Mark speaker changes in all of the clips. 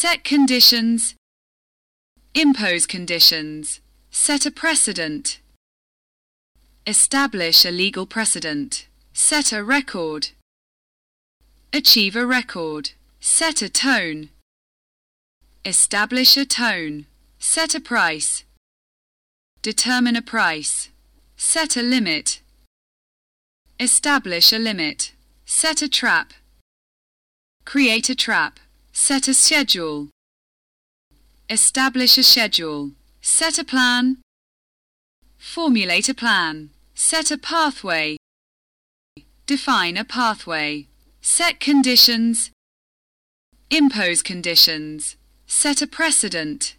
Speaker 1: set conditions, impose conditions, set a precedent, establish a legal precedent, set a record, achieve a record, set a tone, establish a tone, set a price, determine a price, set a limit, establish a limit, set a trap, create a trap, set a schedule, establish a schedule, set a plan, formulate a plan, set a pathway, define a pathway, set conditions, impose conditions, set a precedent,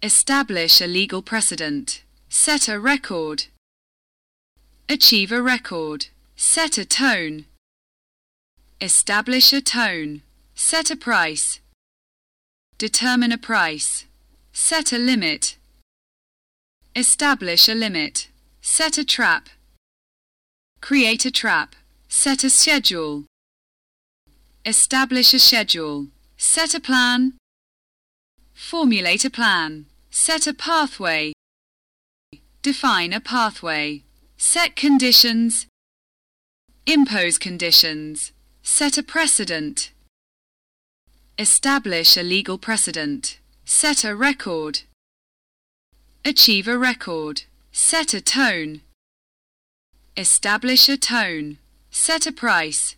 Speaker 1: establish a legal precedent, set a record, achieve a record, set a tone, establish a tone, set a price, determine a price, set a limit, establish a limit, set a trap, create a trap, set a schedule, establish a schedule, set a plan, formulate a plan, set a pathway, define a pathway, set conditions, impose conditions, set a precedent, establish a legal precedent, set a record, achieve a record, set a tone, establish a tone, set a price,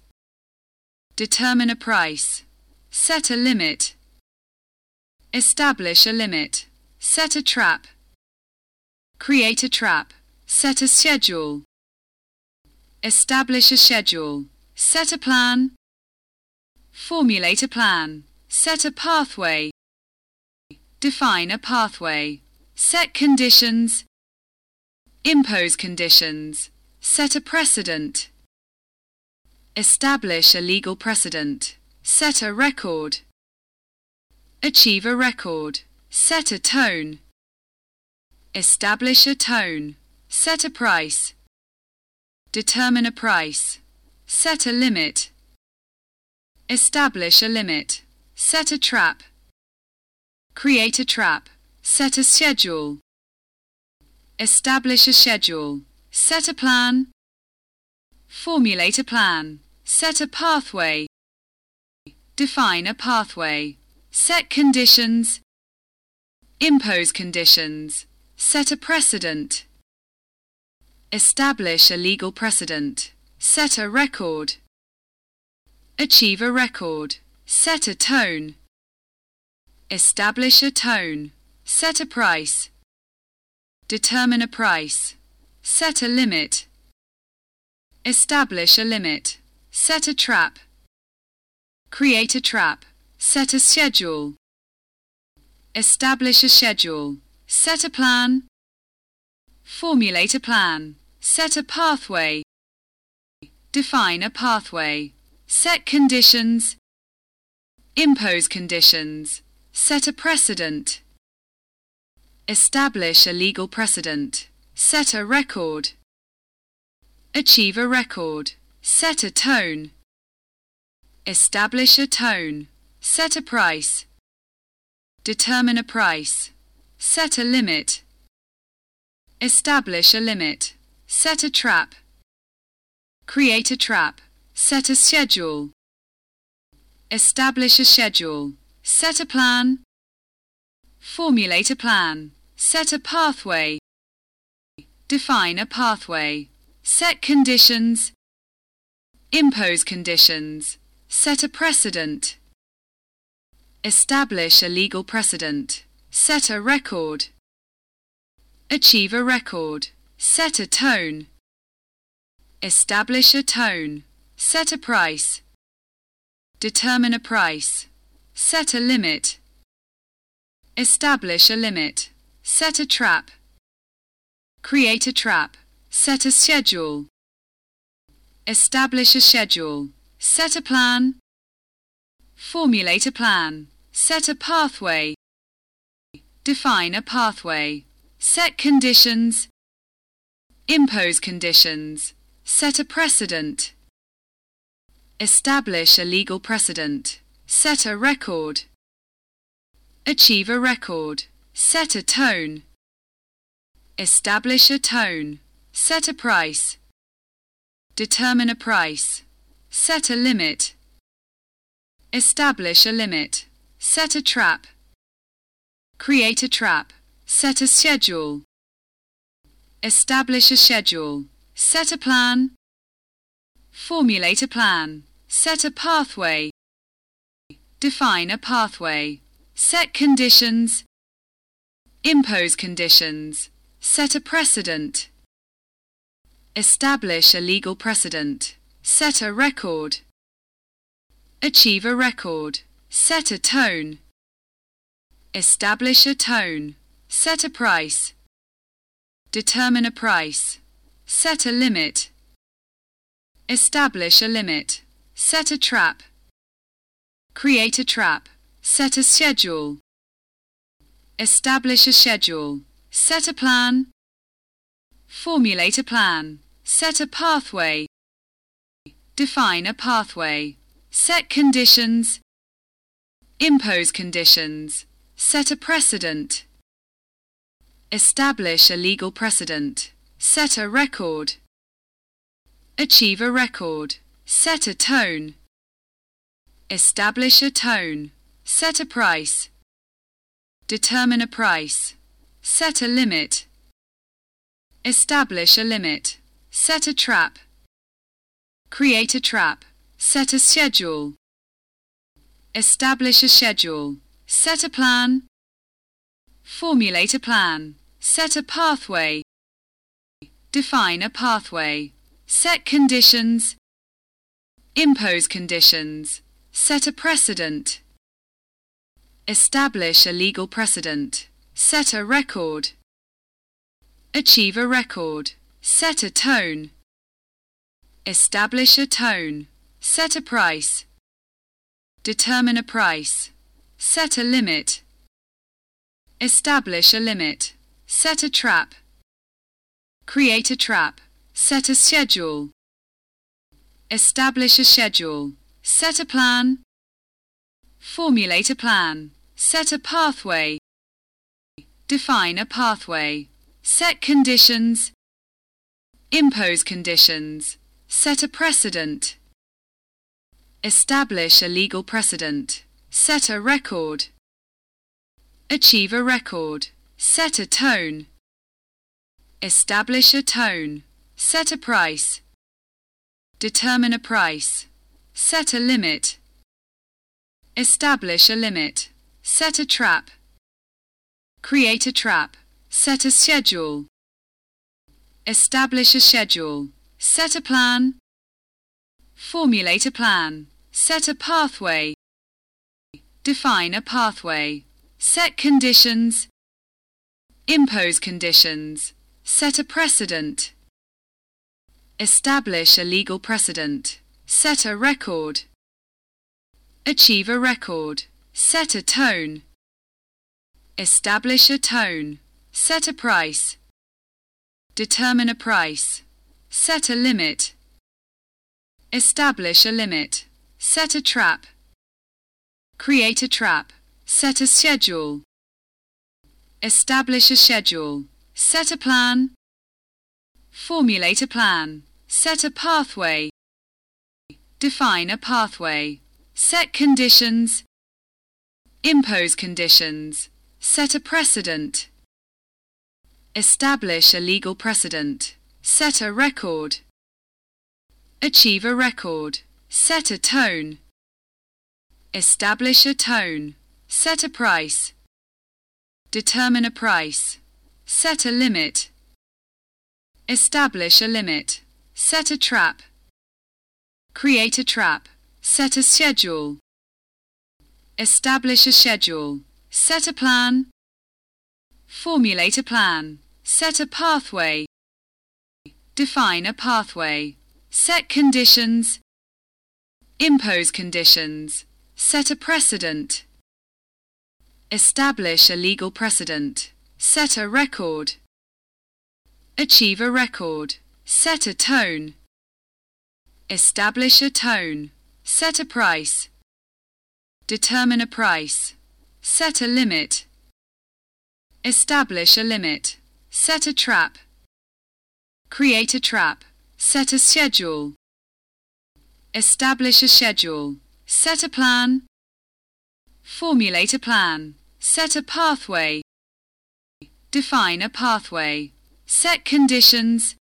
Speaker 1: determine a price, set a limit, establish a limit, set a trap, create a trap, set a schedule, establish a schedule, set a plan, formulate a plan, set a pathway, define a pathway, set conditions, impose conditions, set a precedent, establish a legal precedent, set a record, achieve a record, set a tone, establish a tone, set a price, determine a price, set a limit, establish a limit, set a trap, create a trap, set a schedule, establish a schedule, set a plan, formulate a plan, set a pathway, define a pathway, set conditions, impose conditions, set a precedent, establish a legal precedent, set a record, achieve a record, set a tone, establish a tone, set a price, determine a price, set a limit, establish a limit, set a trap, create a trap, set a schedule, establish a schedule, set a plan, formulate a plan, set a pathway, define a pathway, set conditions, impose conditions, set a precedent, establish a legal precedent, set a record, achieve a record, set a tone, establish a tone, set a price, determine a price, set a limit, establish a limit, set a trap, create a trap, set a schedule, establish a schedule, set a plan, formulate a plan, set a pathway, define a pathway, set conditions, impose conditions, set a precedent, establish a legal precedent, set a record, achieve a record, set a tone, establish a tone, set a price, determine a price, set a limit, establish a limit, set a trap, create a trap, set a schedule, establish a schedule, set a plan, formulate a plan, set a pathway, define a pathway, set conditions, impose conditions, set a precedent, establish a legal precedent, set a record. Achieve a record, set a tone. Establish a tone, set a price. Determine a price, set a limit. Establish a limit, set a trap. Create a trap, set a schedule. Establish a schedule, set a plan. Formulate a plan, set a pathway. Define a pathway. Set conditions. Impose conditions. Set a precedent. Establish a legal precedent. Set a record. Achieve a record. Set a tone. Establish a tone. Set a price. Determine a price. Set a limit. Establish a limit. Set a trap. Create a trap. Set a schedule. Establish a schedule. Set a plan. Formulate a plan. Set a pathway. Define a pathway. Set conditions. Impose conditions. Set a precedent. Establish a legal precedent. Set a record. Achieve a record. Set a tone. Establish a tone. Set a price. Determine a price. Set a limit. Establish a limit. Set a trap. Create a trap. Set a schedule. Establish a schedule. Set a plan. Formulate a plan. Set a pathway. Define a pathway. Set conditions. Impose conditions. Set a precedent. Establish a legal precedent. Set a record. Achieve a record. Set a tone. Establish a tone. Set a price. Determine a price. Set a limit. Establish a limit. Set a trap. Create a trap. Set a schedule. Establish a schedule. Set a plan. Formulate a plan. Set a pathway. Define a pathway. Set conditions. Impose conditions. Set a precedent. Establish a legal precedent. Set a record. Achieve a record. Set a tone. Establish a tone. Set a price. Determine a price. Set a limit. Establish a limit. Set a trap. Create a trap. Set a schedule. Establish a schedule. Set a plan. Formulate a plan. Set a pathway. Define a pathway. Set conditions. Impose conditions. Set a precedent. Establish a legal precedent. Set a record. Achieve a record. Set a tone. Establish a tone. Set a price. Determine a price. Set a limit. Establish a limit. Set a trap. Create a trap. Set a schedule. Establish a schedule. Set a plan. Formulate a plan. Set a pathway. Define a pathway. Set conditions. Impose conditions. Set a precedent. Establish a legal precedent. Set a record. Achieve a record. Set a tone. Establish a tone. Set a price. Determine a price. Set a limit. Establish a limit. Set a trap. Create a trap. Set a schedule. Establish a schedule. Set a plan. Formulate a plan. Set a pathway. Define a pathway. Set conditions. Impose conditions. Set a precedent. Establish a legal precedent. Set a record. Achieve a record. Set a tone. Establish a tone. Set a price. Determine a price. Set a limit. Establish a limit. Set a trap. Create a trap. Set a schedule. Establish a schedule. Set a plan. Formulate a plan. Set a pathway. Define a pathway. Set conditions.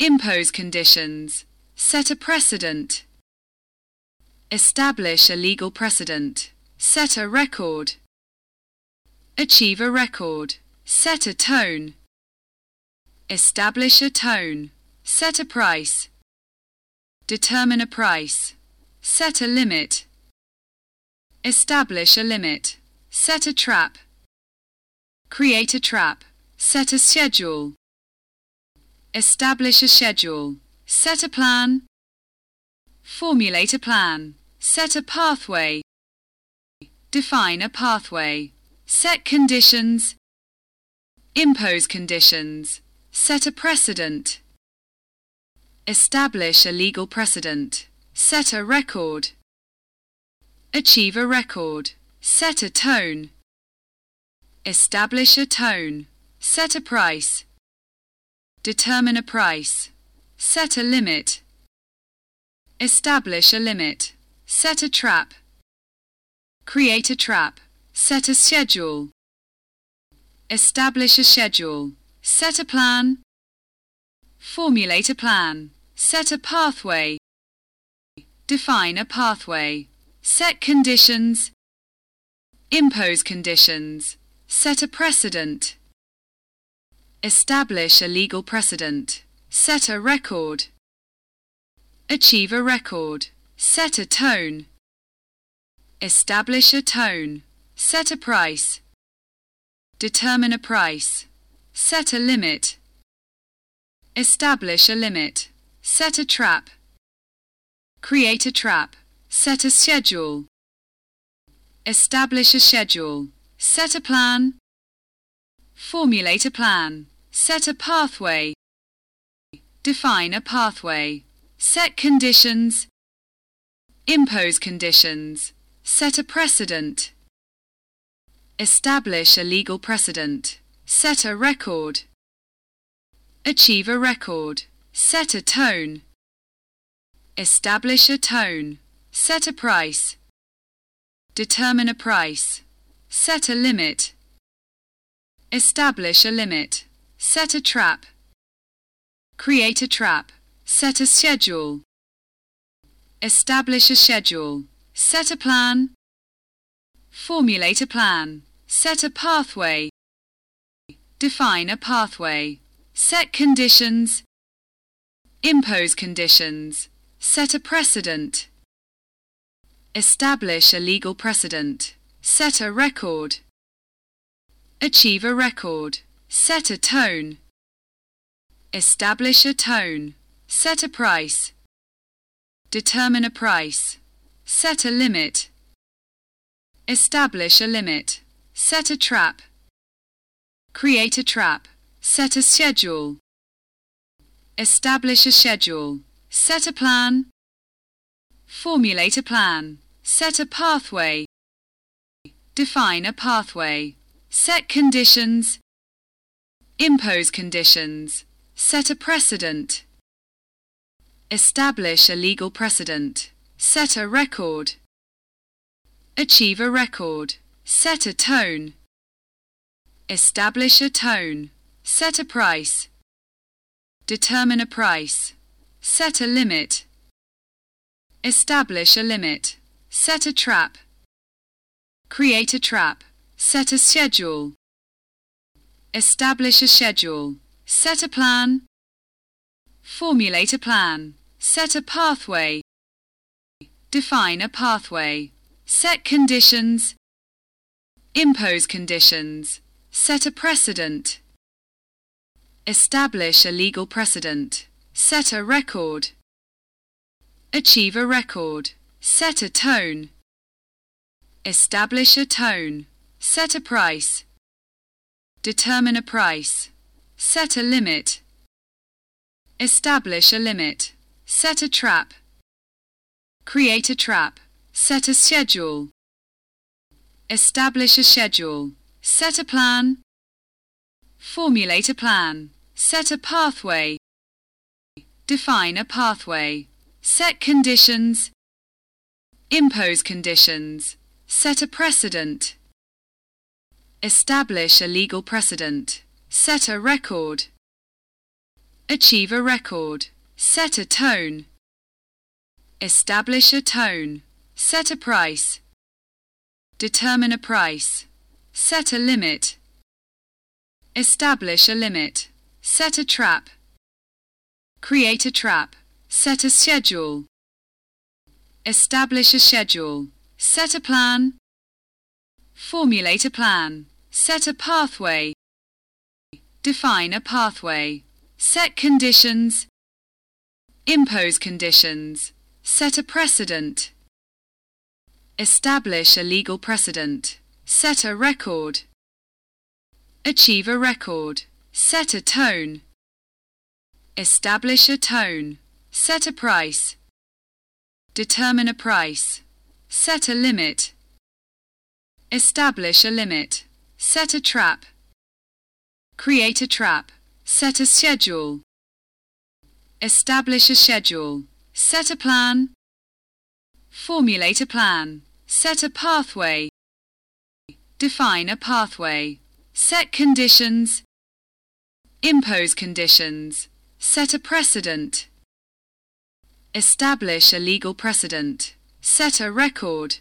Speaker 1: Impose conditions. Set a precedent. Establish a legal precedent. Set a record. Achieve a record. Set a tone. Establish a tone. Set a price. Determine a price. Set a limit. Establish a limit. Set a trap. Create a trap. Set a schedule. Establish a schedule. Set a plan. Formulate a plan. Set a pathway. Define a pathway. Set conditions. Impose conditions. Set a precedent. Establish a legal precedent. Set a record. Achieve a record. Set a tone. Establish a tone. Set a price. Determine a price. Set a limit. Establish a limit. Set a trap. Create a trap. Set a schedule. Establish a schedule. Set a plan. Formulate a plan. Set a pathway. Define a pathway. Set conditions. Impose conditions. Set a precedent. Establish a legal precedent. Set a record. Achieve a record. Set a tone. Establish a tone. Set a price. Determine a price. Set a limit. Establish a limit. Set a trap. Create a trap. Set a schedule. Establish a schedule. Set a plan. Formulate a plan. Set a pathway. Define a pathway. Set conditions. Impose conditions. Set a precedent. Establish a legal precedent. Set a record. Achieve a record. Set a tone. Establish a tone. Set a price. Determine a price. Set a limit. Establish a limit. Set a trap. Create a trap. Set a schedule. Establish a schedule. Set a plan. Formulate a plan. Set a pathway. Define a pathway. Set conditions. Impose conditions. Set a precedent. Establish a legal precedent. Set a record. Achieve a record. Set a tone. Establish a tone. Set a price. Determine a price. Set a limit. Establish a limit. Set a trap. Create a trap. Set a schedule. Establish a schedule. Set a plan. Formulate a plan. Set a pathway. Define a pathway. Set conditions. Impose conditions. Set a precedent. Establish a legal precedent. Set a record. Achieve a record. Set a tone. Establish a tone. Set a price. Determine a price. Set a limit. Establish a limit. Set a trap. Create a trap. Set a schedule. Establish a schedule. Set a plan. Formulate a plan. Set a pathway. Define a pathway. Set conditions. Impose conditions. Set a precedent. Establish a legal precedent. Set a record. Achieve a record. Set a tone. Establish a tone. Set a price. Determine a price. Set a limit. Establish a limit. Set a trap. Create a trap. set a schedule. Establish a schedule. Set a plan. Formulate a plan. Set a pathway. Define a pathway. Set conditions. Impose conditions. Set a precedent. Establish a legal precedent. Set a record. Achieve a record. Set a tone. Establish a tone. Set a price. Determine a price. Set a limit. Establish a limit. Set a trap. Create a trap. Set a schedule. Establish a schedule. Set a plan. Formulate a plan. Set a pathway. Define a pathway. Set conditions. Impose conditions. Set a precedent. Establish a legal precedent. Set a record. Achieve a record. Set a tone. Establish a tone. Set a price. Determine a price. Set a limit. Establish a limit. Set a trap. Create a trap. Set a schedule. Establish a schedule. Set a plan. Formulate a plan. Set a pathway. Define a pathway. Set conditions. Impose conditions. Set a precedent. Establish a legal precedent. Set a record.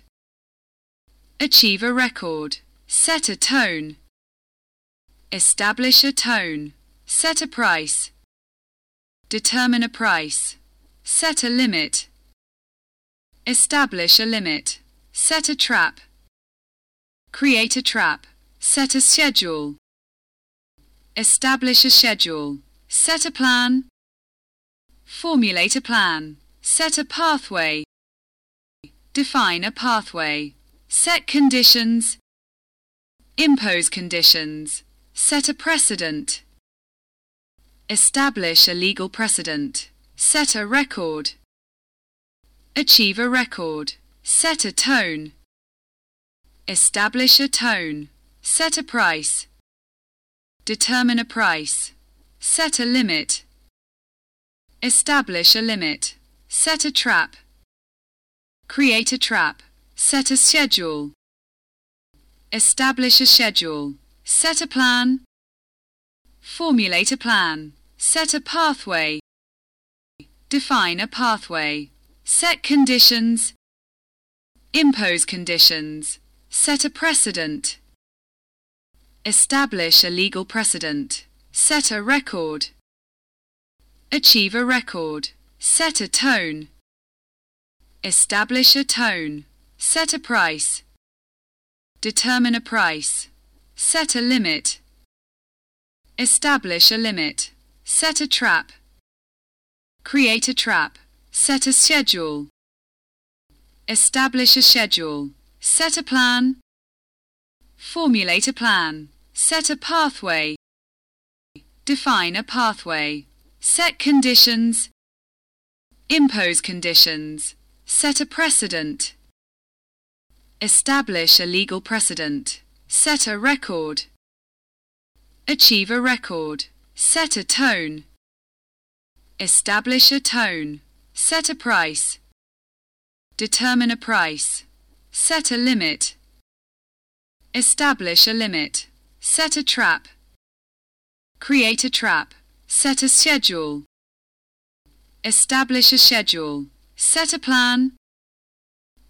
Speaker 1: Achieve a record. Set a tone. Establish a tone. Set a price. Determine a price. Set a limit. Establish a limit. Set a trap. Create a trap. Set a schedule. Establish a schedule. Set a plan. Formulate a plan. Set a pathway. Define a pathway. Set conditions. Impose conditions. Set a precedent. Establish a legal precedent. Set a record. Achieve a record. Set a tone. Establish a tone. Set a price. Determine a price. Set a limit. Establish a limit. Set a trap. Create a trap. Set a schedule. Establish a schedule. Set a plan. Formulate a plan. Set a pathway. Define a pathway. Set conditions. Impose conditions. Set a precedent. Establish a legal precedent. Set a record. Achieve a record. Set a tone. Establish a tone. Set a price. Determine a price. Set a limit. Establish a limit. Set a trap. Create a trap. Set a schedule. Establish a schedule. Set a plan. Formulate a plan. Set a pathway. Define a pathway. Set conditions. Impose conditions. Set a precedent. Establish a legal precedent. Set a record. Achieve a record. Set a tone. Establish a tone. Set a price. Determine a price. Set a limit. Establish a limit. Set a trap. Create a trap. Set a schedule. Establish a schedule. Set a plan.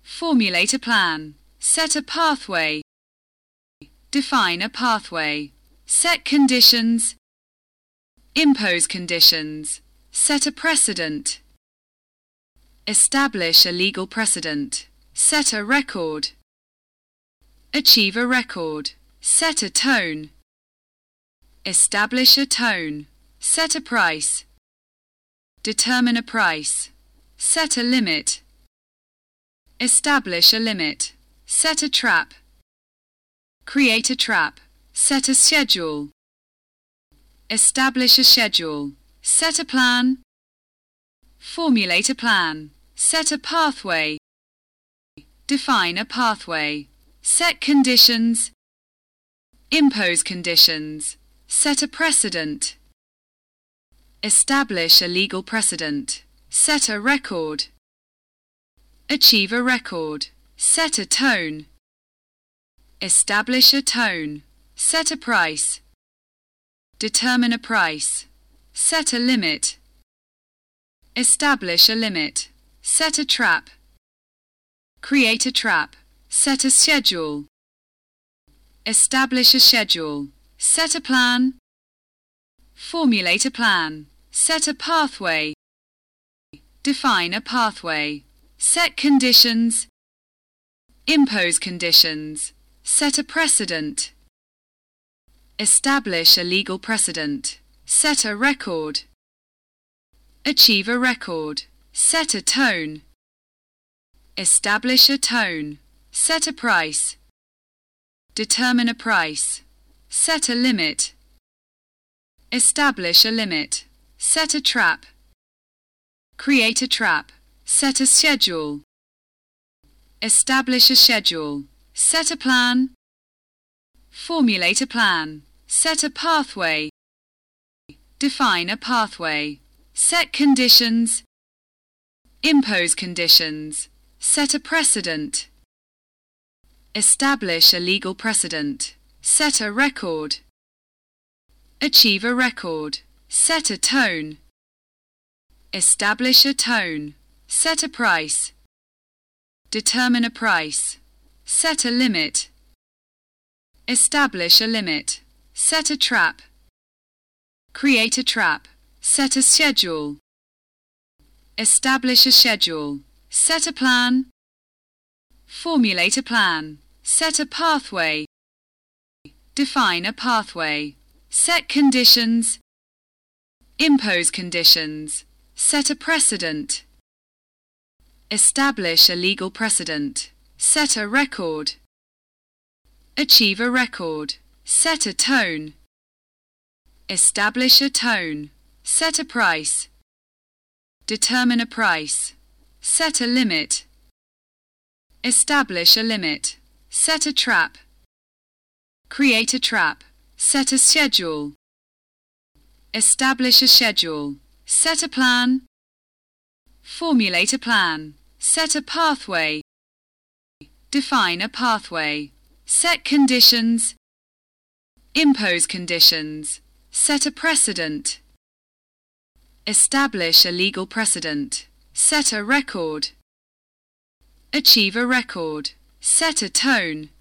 Speaker 1: Formulate a plan. Set a pathway. Define a pathway. Set conditions. Impose conditions. Set a precedent. Establish a legal precedent. Set a record. Achieve a record. Set a tone. Establish a tone. Set a price. Determine a price. Set a limit. Establish a limit. Set a trap. Create a trap. Set a schedule. Establish a schedule. Set a plan. Formulate a plan. Set a pathway. Define a pathway. Set conditions. Impose conditions. Set a precedent. Establish a legal precedent. Set a record. Achieve a record. Set a tone. Establish a tone. Set a price. Determine a price. Set a limit. Establish a limit. Set a trap. Create a trap. Set a schedule. Establish a schedule. Set a plan. Formulate a plan. Set a pathway. Define a pathway. Set conditions. Impose conditions. Set a precedent. Establish a legal precedent. Set a record. Achieve a record. Set a tone. Establish a tone. Set a price. Determine a price. Set a limit. Establish a limit. Set a trap. Create a trap. Set a schedule. Establish a schedule. Set a plan. Formulate a plan. Set a pathway. Define a pathway. Set conditions. Impose conditions. Set a precedent. Establish a legal precedent. Set a record. Achieve a record. Set a tone. Establish a tone. Set a price. Determine a price. Set a limit. Establish a limit. Set a trap. Create a trap. Set a schedule. Establish a schedule. Set a plan. Formulate a plan. Set a pathway. Define a pathway. Set conditions. Impose conditions. Set a precedent. Establish a legal precedent. Set a record. Achieve a record. Set a tone. Establish a tone. Set a price. Determine a price. Set a limit. Establish a limit. Set a trap. Create a trap. Set a schedule. Establish a schedule. Set a plan. Formulate a plan. Set a pathway. Define a pathway. Set conditions. Impose conditions. Set a precedent. Establish a legal precedent. Set a record. Achieve a record. Set a tone.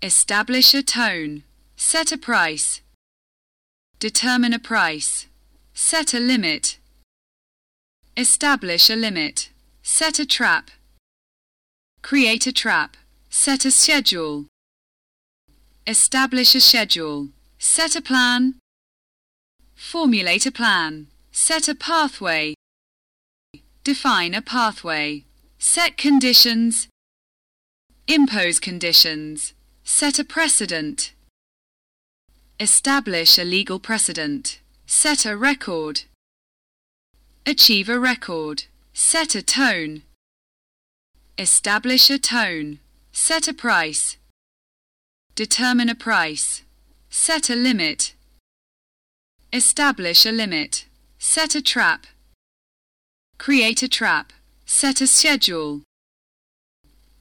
Speaker 1: Establish a tone. Set a price. Determine a price. Set a limit. Establish a limit. Set a trap. Create a trap. Set a schedule. Establish a schedule. Set a plan. Formulate a plan. Set a pathway. Define a pathway. Set conditions. Impose conditions. Set a precedent. Establish a legal precedent. Set a record. Achieve a record. Set a tone. Establish a tone. Set a price. Determine a price. Set a limit. Establish a limit. Set a trap. Create a trap. Set a schedule.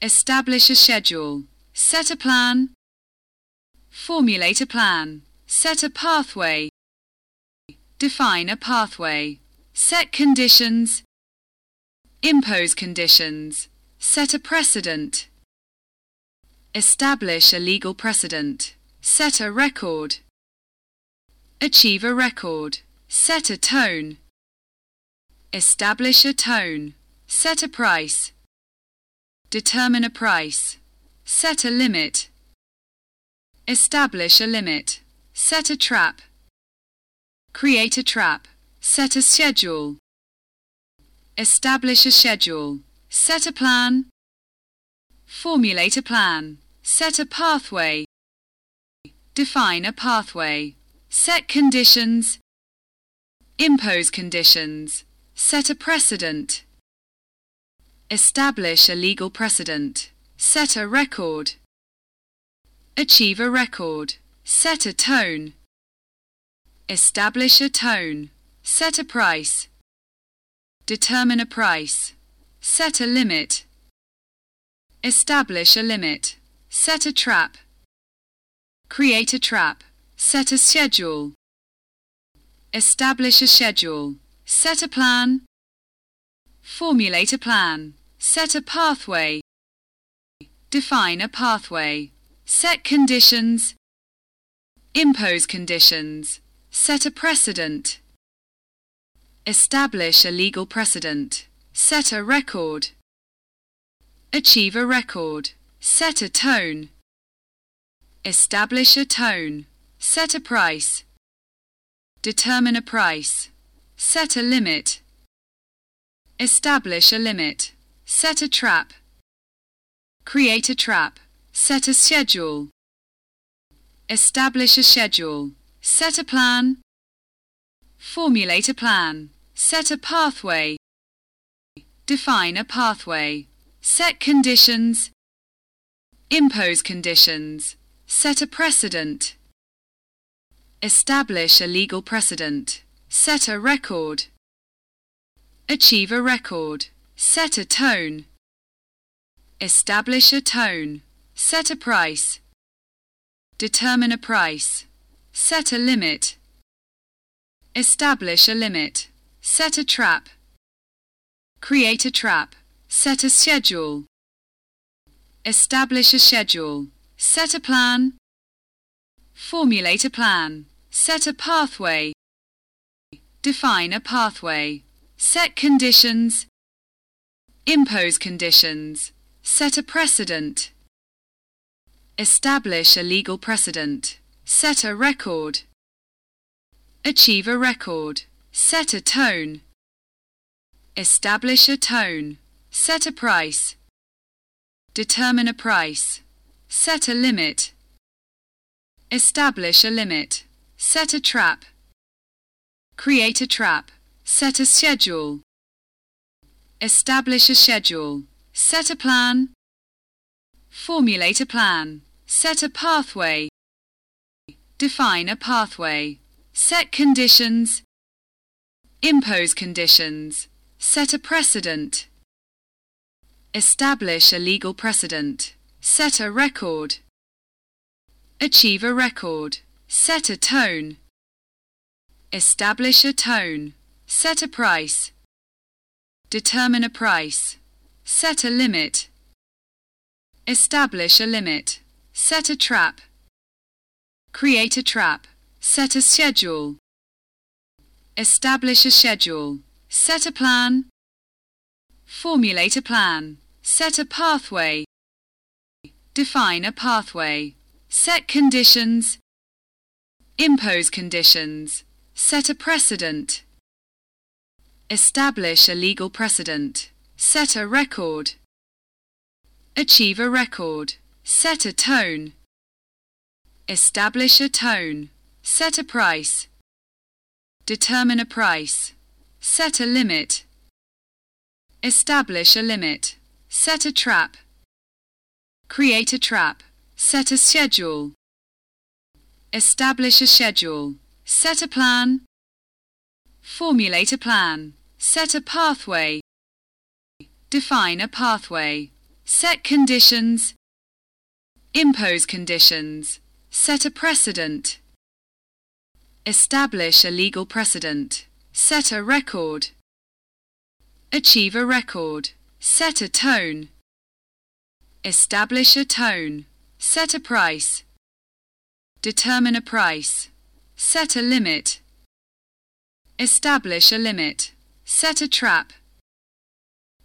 Speaker 1: Establish a schedule. Set a plan. Formulate a plan. Set a pathway. Define a pathway. Set conditions. Impose conditions. Set a precedent. Establish a legal precedent. Set a record. Achieve a record. Set a tone. Establish a tone. Set a price. Determine a price. Set a limit. Establish a limit. Set a trap. Create a trap. Set a schedule. Establish a schedule. Set a plan. Formulate a plan. Set a pathway. Define a pathway. Set conditions. Impose conditions. Set a precedent. Establish a legal precedent. Set a record. Achieve a record. Set a tone. Establish a tone. Set a price. Determine a price. Set a limit. Establish a limit. Set a trap. Create a trap. Set a schedule. Establish a schedule. Set a plan. Formulate a plan. Set a pathway. Define a pathway. Set conditions. Impose conditions. Set a precedent. Establish a legal precedent. Set a record. Achieve a record. Set a tone. Establish a tone. Set a price. Determine a price. Set a limit. Establish a limit. Set a trap. Create a trap. Set a schedule. Establish a schedule. Set a plan. Formulate a plan. Set a pathway. Define a pathway. Set conditions. Impose conditions. Set a precedent. Establish a legal precedent. Set a record. Achieve a record. Set a tone. Establish a tone. Set a price. Determine a price. Set a limit. Establish a limit. Set a trap. Create a trap. Set a schedule. Establish a schedule. Set a plan. Formulate a plan. Set a pathway. Define a pathway. Set conditions. Impose conditions. Set a precedent. Establish a legal precedent. Set a record. Achieve a record. Set a tone. Establish a tone. Set a price. Determine a price. Set a limit. Establish a limit. Set a trap. Create a trap. Set a schedule. Establish a schedule. Set a plan. Formulate a plan. Set a pathway. Define a pathway. Set conditions. Impose conditions. Set a precedent. Establish a legal precedent. Set a record. Achieve a record. Set a tone. Establish a tone. Set a price. Determine a price. Set a limit. Establish a limit. Set a trap. Create a trap. Set a schedule. Establish a schedule. Set a plan. Formulate a plan. Set a pathway. Define a pathway. Set conditions. Impose conditions. Set a precedent. Establish a legal precedent. Set a record. Achieve a record. Set a tone. Establish a tone. Set a price. Determine a price. Set a limit. Establish a limit. Set a trap. Create a trap. Set a schedule. Establish a schedule. Set a plan. Formulate a plan. Set a pathway. Define a pathway. Set conditions. Impose conditions. Set a precedent. Establish a legal precedent. Set a record. Achieve a record. Set a tone. Establish a tone. Set a price. Determine a price. Set a limit. Establish a limit. Set a trap.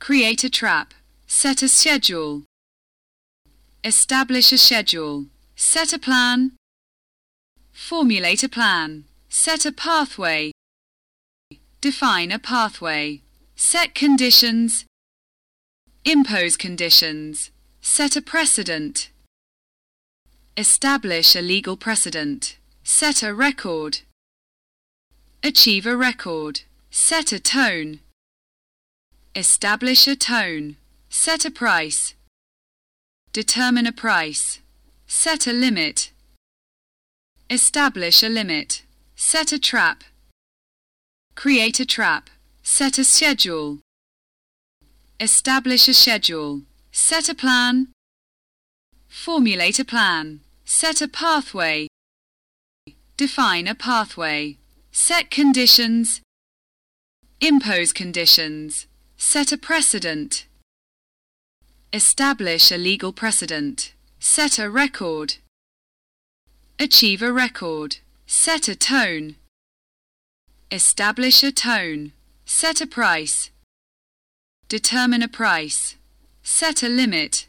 Speaker 1: Create a trap. Set a schedule. Establish a schedule. Set a plan. Formulate a plan. Set a pathway. Define a pathway. Set conditions. Impose conditions. Set a precedent. Establish a legal precedent. Set a record. Achieve a record. Set a tone. Establish a tone. Set a price. Determine a price. Set a limit. Establish a limit. Set a trap. Create a trap. Set a schedule. Establish a schedule. Set a plan. Formulate a plan. Set a pathway. Define a pathway. Set conditions. Impose conditions. Set a precedent. Establish a legal precedent. Set a record. Achieve a record. Set a tone. Establish a tone. Set a price. Determine a price. Set a limit.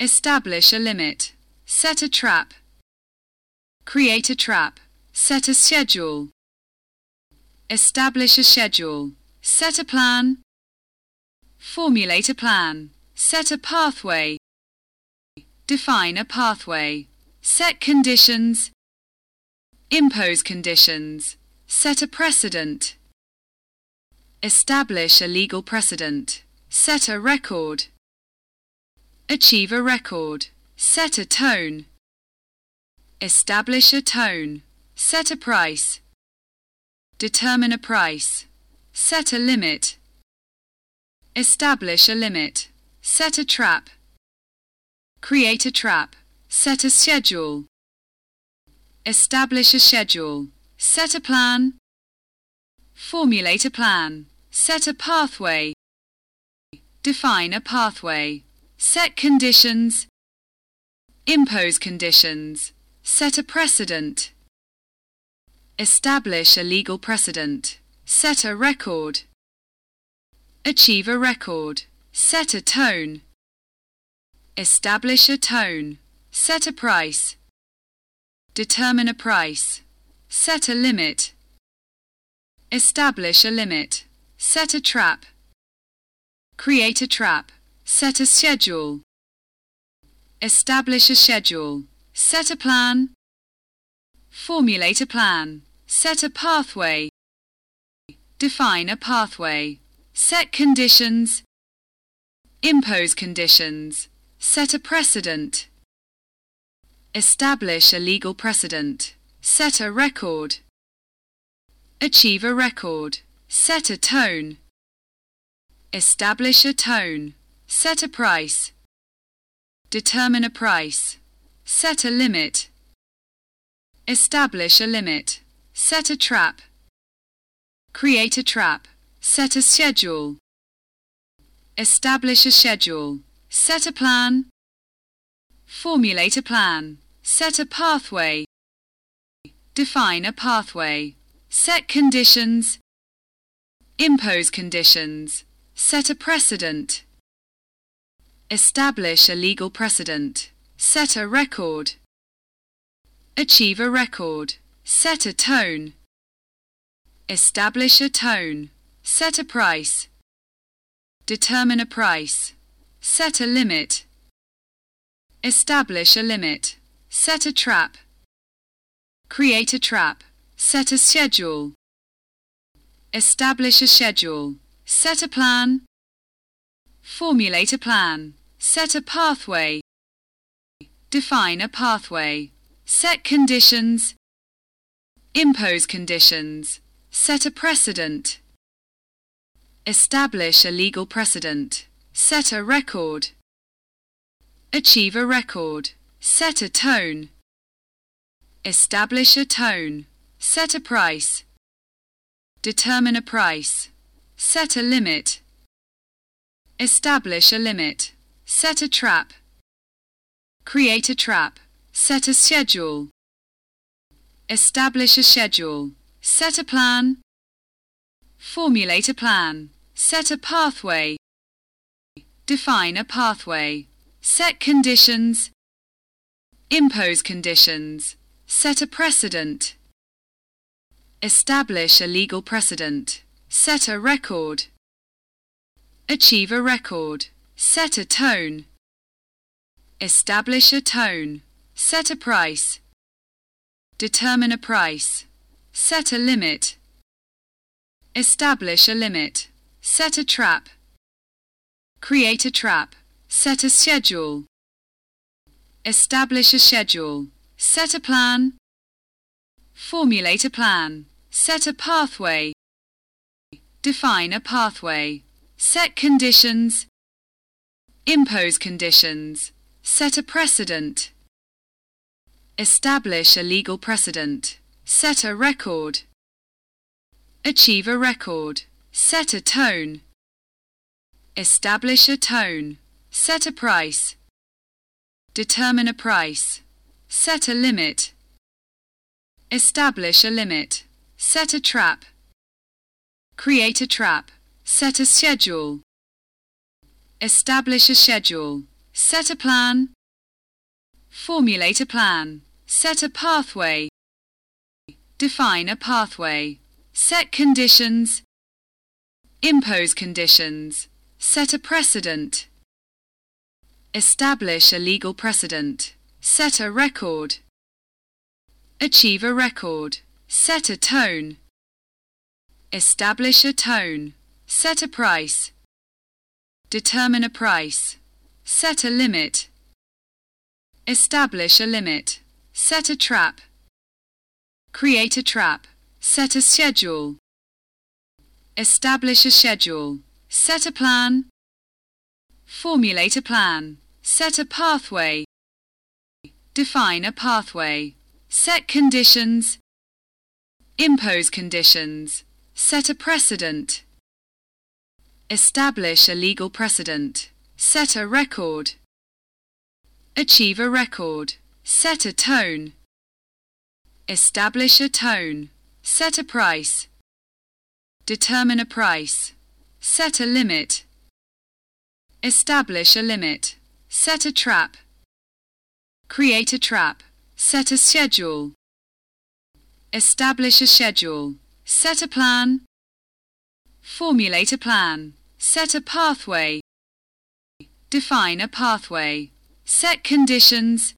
Speaker 1: Establish a limit. Set a trap. Create a trap. Set a schedule. Establish a schedule. Set a plan. Formulate a plan. Set a pathway. Define a pathway. Set conditions. Impose conditions. Set a precedent. Establish a legal precedent. Set a record. Achieve a record. Set a tone. Establish a tone. Set a price. Determine a price. Set a limit. Establish a limit. Set a trap. Create a trap. Set a schedule. Establish a schedule. Set a plan. Formulate a plan. Set a pathway. Define a pathway. Set conditions. Impose conditions. Set a precedent. Establish a legal precedent. Set a record. Achieve a record. Set a tone. Establish a tone. Set a price. Determine a price. Set a limit. Establish a limit. Set a trap. Create a trap. Set a schedule. Establish a schedule. Set a plan. Formulate a plan. Set a pathway. Define a pathway. Set conditions. Impose conditions. Set a precedent. Establish a legal precedent. Set a record. Achieve a record. Set a tone. Establish a tone. Set a price. Determine a price. Set a limit. Establish a limit. Set a trap. Create a trap. Set a schedule. Establish a schedule. Set a plan. Formulate a plan. Set a pathway. Define a pathway. Set conditions. Impose conditions. Set a precedent. Establish a legal precedent. Set a record. Achieve a record. Set a tone. Establish a tone. Set a price. Determine a price. Set a limit. Establish a limit. Set a trap. Create a trap. Set a schedule. Establish a schedule. Set a plan. Formulate a plan. Set a pathway. Define a pathway. Set conditions. Impose conditions. Set a precedent. Establish a legal precedent. Set a record. Achieve a record. Set a tone. Establish a tone. Set a price. Determine a price. Set a limit. Establish a limit. Set a trap. Create a trap. Set a schedule. Establish a schedule. Set a plan. Formulate a plan. Set a pathway. Define a pathway. Set conditions. Impose conditions. Set a precedent. Establish a legal precedent. Set a record. Achieve a record. Set a tone. Establish a tone. Set a price. Determine a price. Set a limit. Establish a limit. Set a trap. Create a trap. Set a schedule. Establish a schedule. Set a plan. Formulate a plan. Set a pathway. Define a pathway. Set conditions. Impose conditions. Set a precedent. Establish a legal precedent. Set a record. Achieve a record. Set a tone. Establish a tone. Set a price. Determine a price. Set a limit. Establish a limit. Set a trap. Create a trap. Set a schedule. Establish a schedule. Set a plan. Formulate a plan. Set a pathway. Define a pathway. Set conditions. Impose conditions. Set a precedent. Establish a legal precedent. Set a record. Achieve a record. Set a tone. Establish a tone. Set a price. Determine a price. Set a limit. Establish a limit. Set a trap. Create a trap. Set a schedule. Establish a schedule. Set a plan. Formulate a plan. Set a pathway. Define a pathway. Set conditions. Impose conditions. Set a precedent. Establish a legal precedent. Set a record. Achieve a record. Set a tone. Establish a tone. Set a price. Determine a price. Set a limit. Establish a limit. Set a trap. Create a trap. Set a schedule. Establish a schedule. Set a plan. Formulate a plan. Set a pathway. Define a pathway. Set conditions.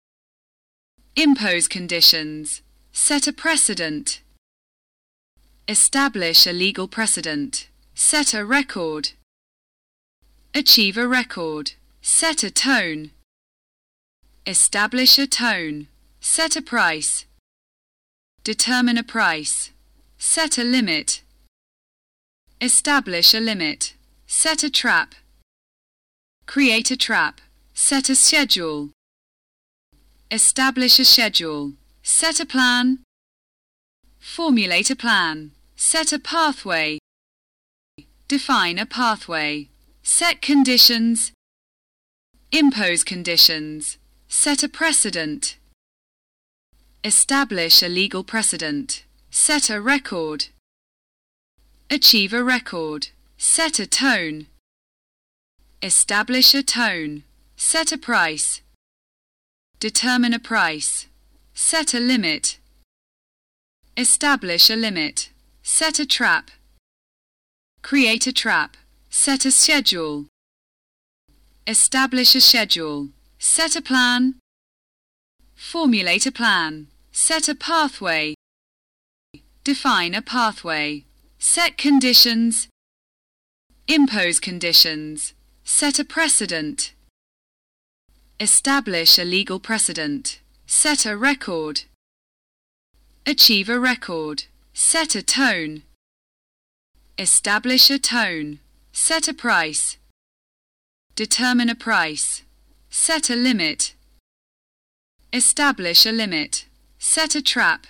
Speaker 1: Impose conditions. Set a precedent. Establish a legal precedent. Set a record. Achieve a record. Set a tone. Establish a tone. Set a price. Determine a price. Set a limit. Establish a limit. Set a trap. Create a trap. Set a schedule. Establish a schedule. Set a plan. Formulate a plan. Set a pathway. Define a pathway. Set conditions. Impose conditions. Set a precedent. Establish a legal precedent. Set a record. Achieve a record. Set a tone. Establish a tone. Set a price. Determine a price. Set a limit. Establish a limit. Set a trap. Create a trap. Set a schedule. Establish a schedule. Set a plan. Formulate a plan. Set a pathway. Define a pathway. Set conditions. Impose conditions. Set a precedent. Establish a legal precedent. Set a record. Achieve a record. Set a tone. Establish a tone. Set a price. Determine a price. Set a limit. Establish a limit. Set a trap.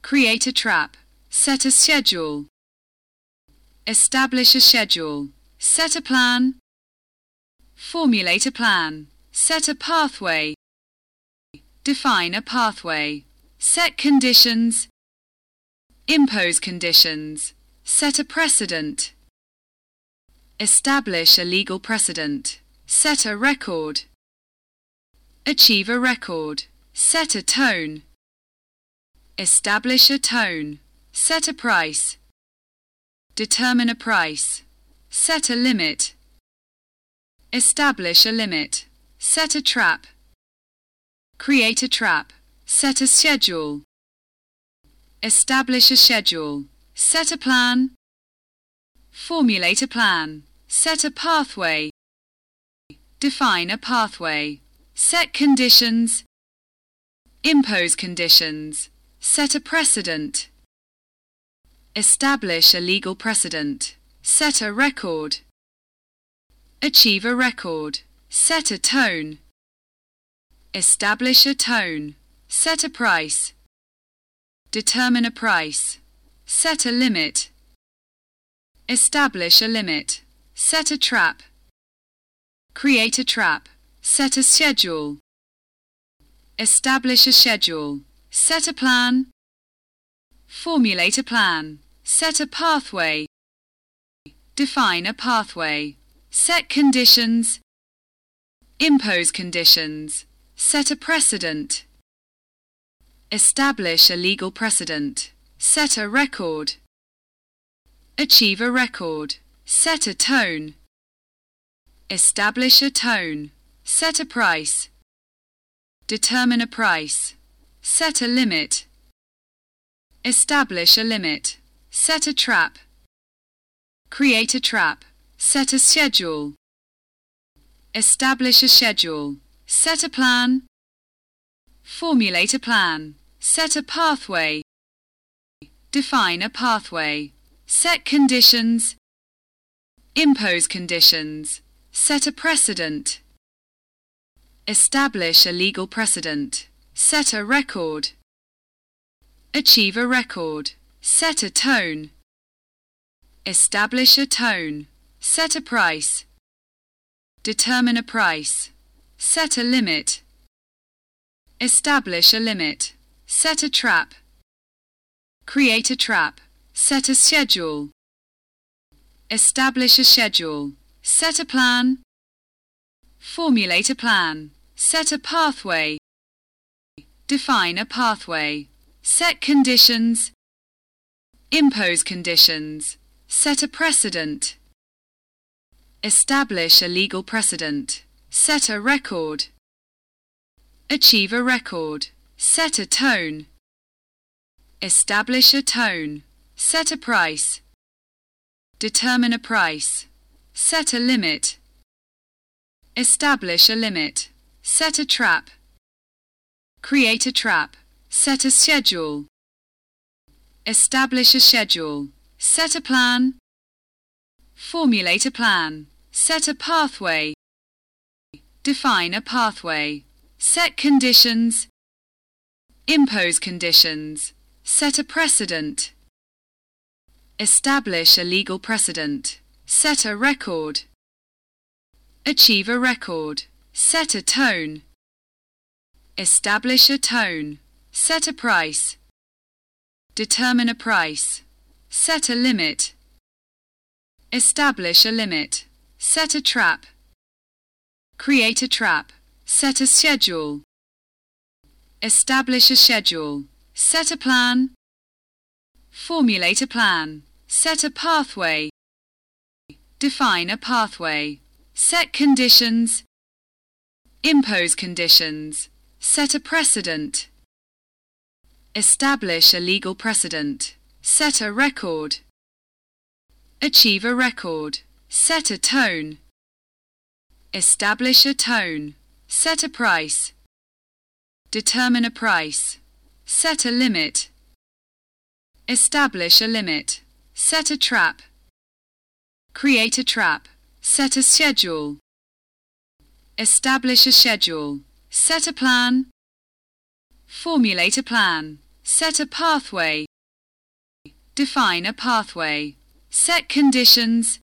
Speaker 1: Create a trap. Set a schedule. Establish a schedule. Set a plan. Formulate a plan. Set a pathway. Define a pathway. Set conditions. Impose conditions. Set a precedent. Establish a legal precedent. Set a record. Achieve a record. Set a tone. Establish a tone. Set a price. Determine a price. Set a limit. Establish a limit. Set a trap. Create a trap. Set a schedule. Establish a schedule. Set a plan. Formulate a plan. Set a pathway. Define a pathway. Set conditions. Impose conditions. Set a precedent. Establish a legal precedent. Set a record. Achieve a record. Set a tone. Establish a tone. Set a price. Determine a price. Set a limit. Establish a limit. Set a trap. Create a trap. Set a schedule. Establish a schedule. Set a plan. Formulate a plan. Set a pathway. Define a pathway. Set conditions. Impose conditions. Set a precedent. Establish a legal precedent. Set a record. Achieve a record. Set a tone. Establish a tone. Set a price. Determine a price. Set a limit. Establish a limit. Set a trap. Create a trap. Set a schedule. Establish a schedule. Set a plan. Formulate a plan. Set a pathway. Define a pathway. Set conditions. Impose conditions. Set a precedent. Establish a legal precedent. Set a record. Achieve a record. Set a tone. Establish a tone. Set a price. Determine a price. Set a limit. Establish a limit. Set a trap. Create a trap. Set a schedule. Establish a schedule. Set a plan. Formulate a plan. Set a pathway. Define a pathway. Set conditions. Impose conditions. Set a precedent. Establish a legal precedent. Set a record. Achieve a record. Set a tone. Establish a tone. Set a price. Determine a price. Set a limit. Establish a limit. Set a trap. Create a trap. Set a schedule. Establish a schedule. Set a plan. Formulate a plan. Set a pathway. Define a pathway. Set conditions. Impose conditions. Set a precedent. Establish a legal precedent. Set a record. Achieve a record. Set a tone. Establish a tone. Set a price. Determine a price. Set a limit. Establish a limit. Set a trap. Create a trap. Set a schedule. Establish a schedule. Set a plan. Formulate a plan. Set a pathway. Define a pathway. Set conditions' Impose conditions. 'Set a precedent' Establish a legal precedent. Set a record. Achieve a record. Set a tone. Establish a tone. Set a price. Determine a price. Set a limit. Establish a limit. Set a trap. Create a trap. Set a schedule. Establish a schedule. Set a plan. Formulate a plan. Set a pathway. Define a pathway. Set conditions.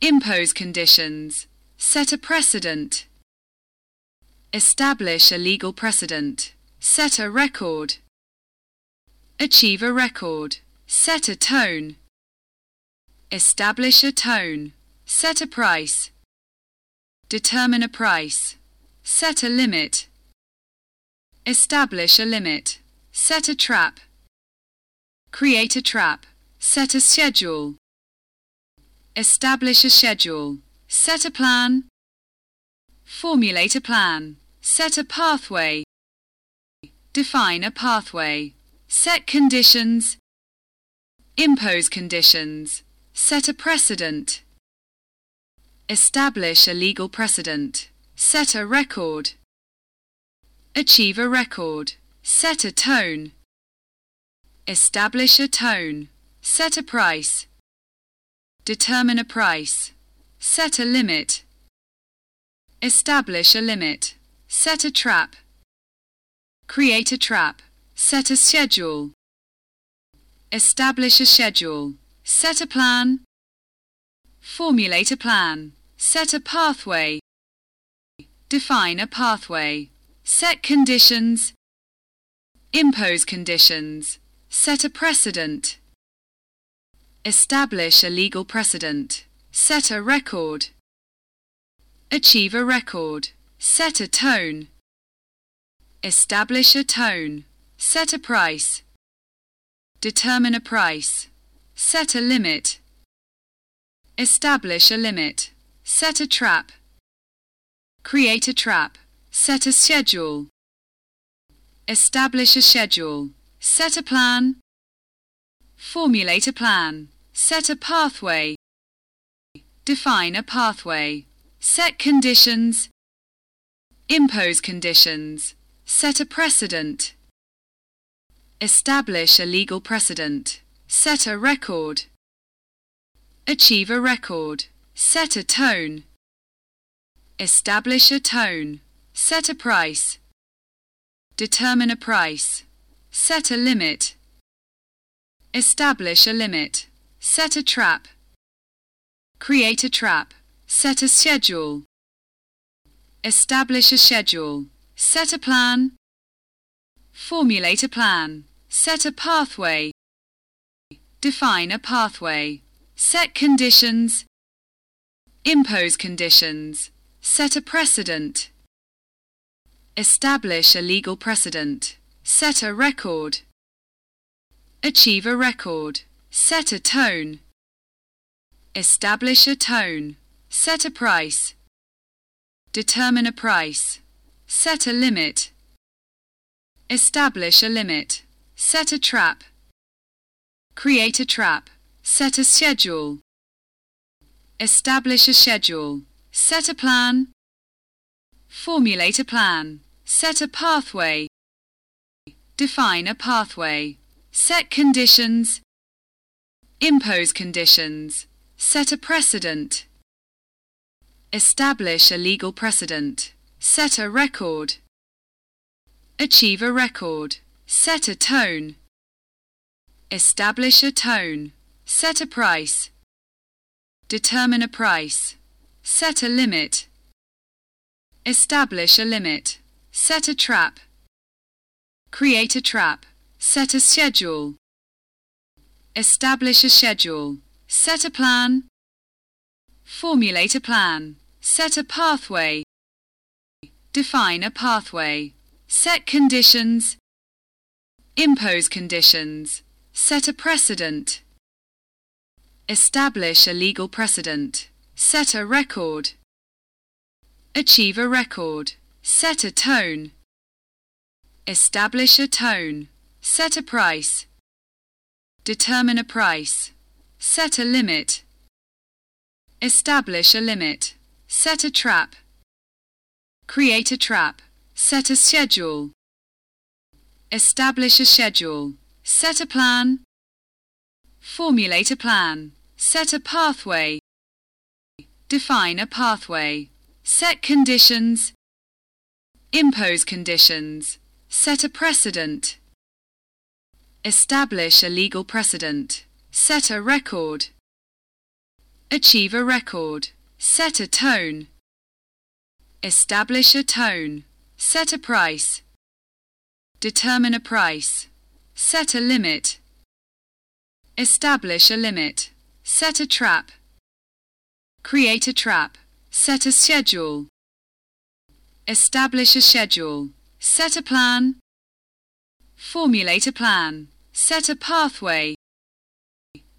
Speaker 1: Impose conditions. Set a precedent. Establish a legal precedent. Set a record. Achieve a record. Set a tone. Establish a tone. Set a price. Determine a price. Set a limit. Establish a limit. Set a trap. Create a trap. Set a schedule. Establish a schedule. Set a plan. Formulate a plan. Set a pathway. Define a pathway. Set conditions. Impose conditions. Set a precedent. Establish a legal precedent. Set a record. Achieve a record. Set a tone. Establish a tone. Set a price. Determine a price. Set a limit. Establish a limit. Set a trap. Create a trap. Set a schedule. Establish a schedule. Set a plan. Formulate a plan. Set a pathway. Define a pathway. Set conditions. Impose conditions. Set a precedent. Establish a legal precedent. Set a record. Achieve a record. Set a tone. Establish a tone. Set a price. Determine a price. Set a limit. Establish a limit. Set a trap. Create a trap. Set a schedule. Establish a schedule. Set a plan. Formulate a plan. Set a pathway. Define a pathway. Set conditions. Impose conditions. Set a precedent. Establish a legal precedent. Set a record. Achieve a record. Set a tone. Establish a tone. Set a price. Determine a price. Set a limit. Establish a limit. Set a trap. Create a trap. Set a schedule. Establish a schedule. Set a plan. Formulate a plan. Set a pathway. Define a pathway. Set conditions. Impose conditions. Set a precedent. Establish a legal precedent. Set a record. Achieve a record. Set a tone. Establish a tone. Set a price. Determine a price. Set a limit. Establish a limit. Set a trap. Create a trap. Set a schedule. Establish a schedule. Set a plan. Formulate a plan. Set a pathway. Define a pathway. Set conditions. Impose conditions. Set a precedent. Establish a legal precedent. Set a record. Achieve a record. Set a tone. Establish a tone. Set a price. Determine a price. Set a limit. Establish a limit. Set a trap. Create a trap. Set a schedule. Establish a schedule. Set a plan. Formulate a plan. Set a pathway. Define a pathway. Set conditions. Impose conditions. Set a precedent. Establish a legal precedent. Set a record. Achieve a record. Set a tone. Establish a tone. Set a price. Determine a price. Set a limit. Establish a limit. Set a trap. Create a trap. Set a schedule. Establish a schedule. Set a plan. Formulate a plan. Set a pathway. Define a pathway. Set conditions. Impose conditions. Set a precedent. Establish a legal precedent. Set a record. Achieve a record. Set a tone. Establish a tone. Set a price. Determine a price. Set a limit. Establish a limit. Set a trap. Create a trap. Set a schedule. Establish a schedule. Set a plan. Formulate a plan. Set a pathway.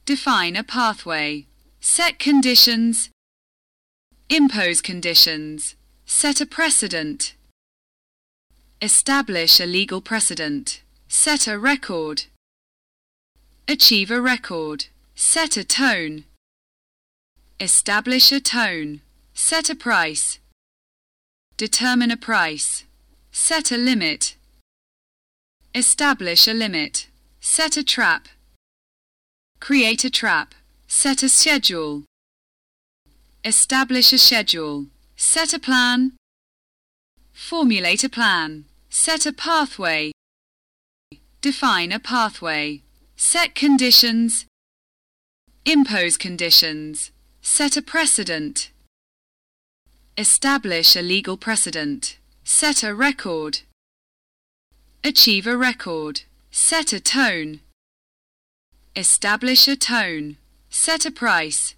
Speaker 1: Define a pathway. Set conditions. Impose conditions. Set a precedent. Establish a legal precedent. Set a record. Achieve a record. Set a tone. Establish a tone. Set a price. Determine a price. Set a limit. Establish a limit. Set a trap. Create a trap. Set a schedule. Establish a schedule. Set a plan. Formulate a plan. Set a pathway. Define a pathway. Set conditions. Impose conditions. Set a precedent. Establish a legal precedent. Set a record. Achieve a record. Set a tone. Establish a tone. Set a price.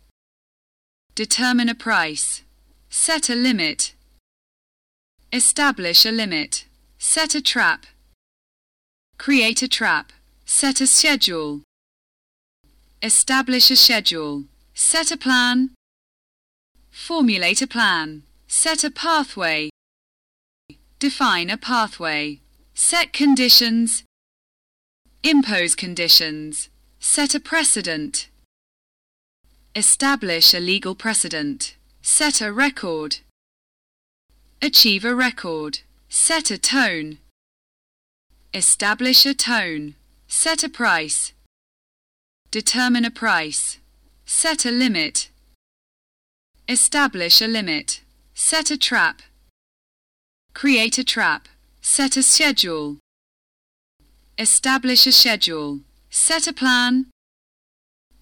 Speaker 1: Determine a price. Set a limit. Establish a limit. Set a trap. Create a trap. Set a schedule. Establish a schedule. Set a plan. Formulate a plan. Set a pathway. Define a pathway. Set conditions. Impose conditions. Set a precedent. Establish a legal precedent. Set a record. Achieve a record. Set a tone. Establish a tone. Set a price. Determine a price. Set a limit. Establish a limit. Set a trap. Create a trap. Set a schedule. Establish a schedule. Set a plan.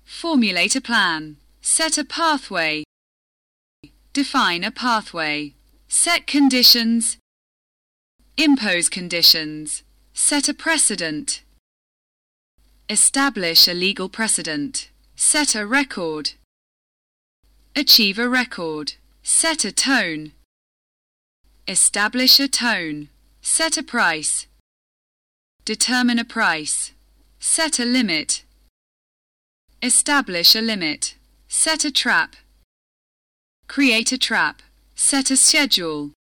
Speaker 1: Formulate a plan. Set a pathway. Define a pathway. Set conditions. Impose conditions. Set a precedent. Establish a legal precedent. Set a record. Achieve a record. Set a tone. Establish a tone. Set a price. Determine a price. Set a limit. Establish a limit. Set a trap. Create a trap. Set a schedule.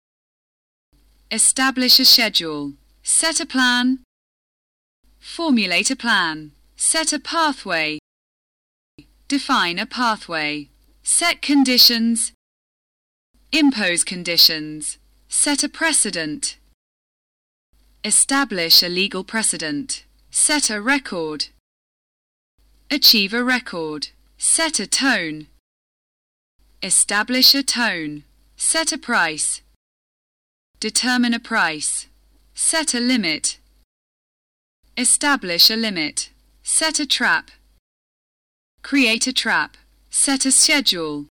Speaker 1: Establish a schedule. Set a plan. Formulate a plan. Set a pathway. Define a pathway. Set conditions. Impose conditions. Set a precedent. Establish a legal precedent. Set a record. Achieve a record. Set a tone. Establish a tone. Set a price. Determine a price. Set a limit. Establish a limit. Set a trap. Create a trap. Set a schedule.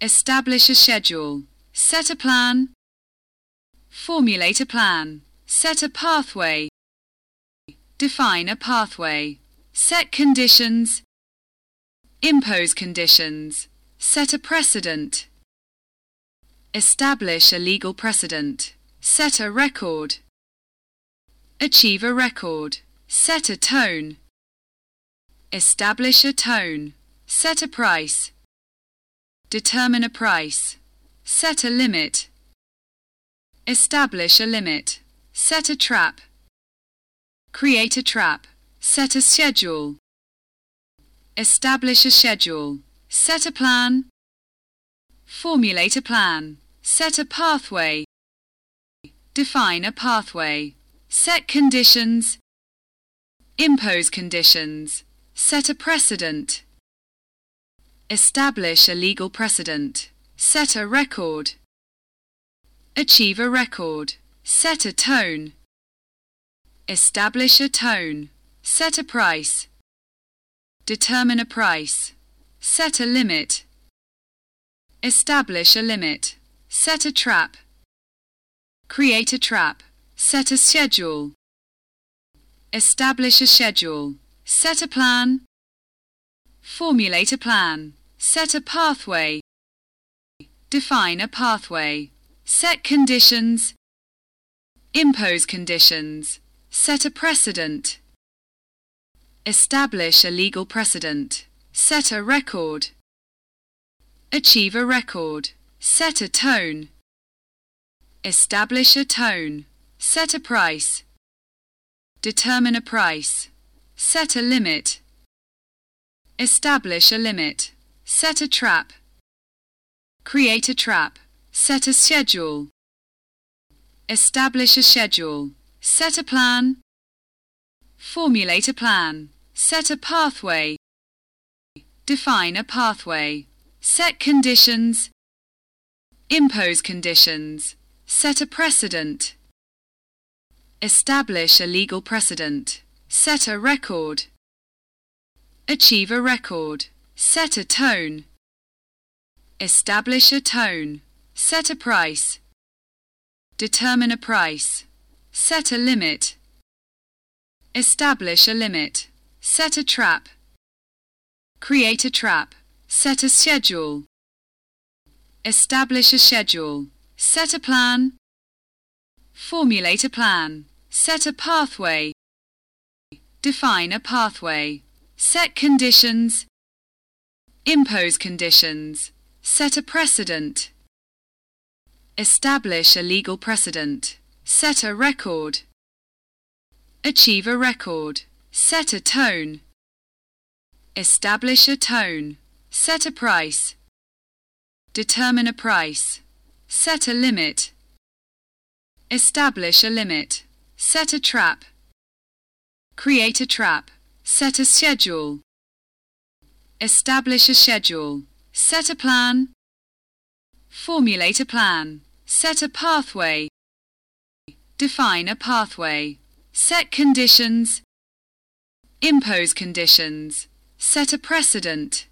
Speaker 1: Establish a schedule. Set a plan. Formulate a plan. Set a pathway. Define a pathway. Set conditions. Impose conditions. Set a precedent. Establish a legal precedent. Set a record. Achieve a record. Set a tone. Establish a tone. Set a price. Determine a price. Set a limit. Establish a limit. Set a trap. Create a trap. Set a schedule. Establish a schedule. Set a plan. Formulate a plan. Set a pathway. Define a pathway. Set conditions. Impose conditions. Set a precedent. Establish a legal precedent. Set a record. Achieve a record. Set a tone. Establish a tone. Set a price. Determine a price. Set a limit. Establish a limit. Set a trap. Create a trap. Set a schedule. Establish a schedule. Set a plan. Formulate a plan. Set a pathway. Define a pathway. Set conditions. Impose conditions. Set a precedent. Establish a legal precedent. Set a record. Achieve a record. Set a tone. Establish a tone. Set a price. Determine a price. Set a limit. Establish a limit. Set a trap. Create a trap. Set a schedule. Establish a schedule. Set a plan. Formulate a plan. Set a pathway. Define a pathway. Set conditions. Impose conditions. Set a precedent. Establish a legal precedent. Set a record. Achieve a record. Set a tone. Establish a tone. Set a price. Determine a price. Set a limit. Establish a limit. Set a trap. Create a trap. Set a schedule. Establish a schedule. Set a plan. Formulate a plan. Set a pathway. Define a pathway. Set conditions. Impose conditions. Set a precedent. Establish a legal precedent. Set a record. Achieve a record. Set a tone. Establish a tone. Set a price. Determine a price. Set a limit. Establish a limit. Set a trap. Create a trap. Set a schedule. Establish a schedule. Set a plan. Formulate a plan. Set a pathway. Define a pathway. Set conditions. Impose conditions. Set a precedent.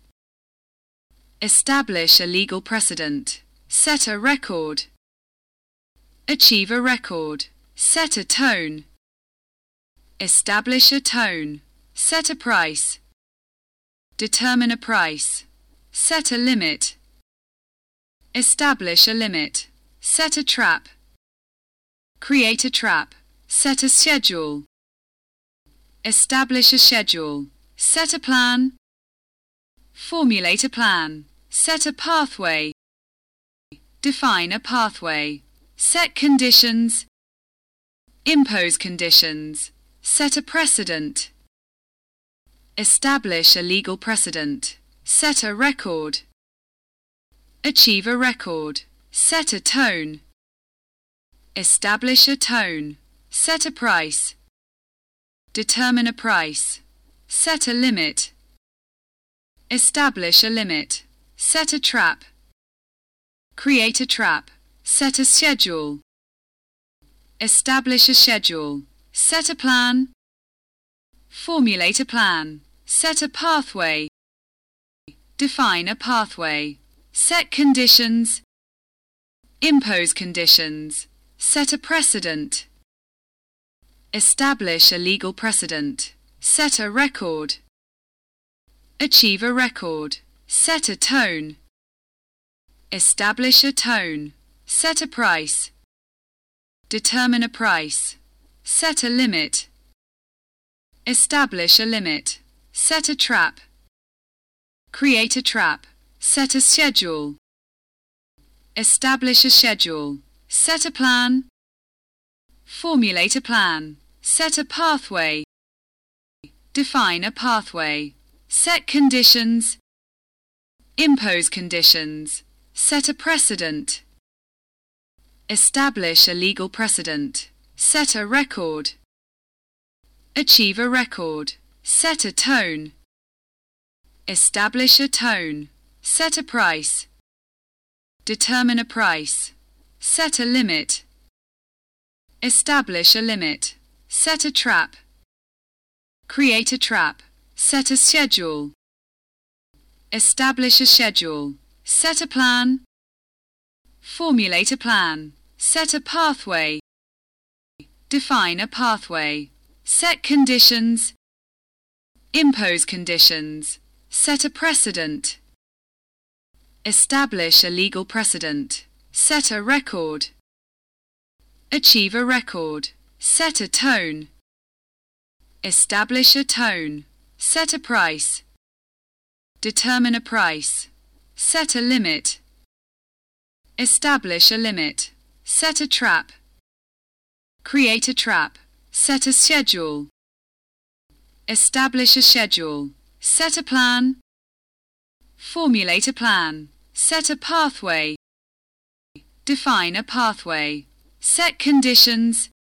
Speaker 1: Establish a legal precedent. Set a record. Achieve a record. Set a tone. Establish a tone. Set a price. Determine a price. Set a limit. Establish a limit. Set a trap. Create a trap. Set a schedule. Establish a schedule. Set a plan. Formulate a plan. Set a pathway. Define a pathway. Set conditions. Impose conditions. Set a precedent. Establish a legal precedent. Set a record. Achieve a record. Set a tone. Establish a tone. Set a price. Determine a price. Set a limit. Establish a limit. Set a trap. Create a trap. Set a schedule. Establish a schedule. Set a plan. Formulate a plan. Set a pathway. Define a pathway. Set conditions. Impose conditions. Set a precedent. Establish a legal precedent. Set a record. Achieve a record. Set a tone. Establish a tone. Set a price. Determine a price. Set a limit. Establish a limit. Set a trap. Create a trap. Set a schedule. Establish a schedule. Set a plan. Formulate a plan. Set a pathway. Define a pathway. Set conditions. Impose conditions. Set a precedent. Establish a legal precedent. Set a record. Achieve a record. Set a tone. Establish a tone. Set a price. Determine a price. Set a limit. Establish a limit. Set a trap. Create a trap. Set a schedule. Establish a schedule. Set a plan. Formulate a plan. Set a pathway. Define a pathway. Set conditions. Impose conditions. Set a precedent. Establish a legal precedent. Set a record. Achieve a record. Set a tone. Establish a tone. Set a price. Determine a price. Set a limit. Establish a limit. Set a trap. Create a trap. Set a schedule. Establish a schedule. Set a plan. Formulate a plan. Set a pathway. Define a pathway. Set conditions.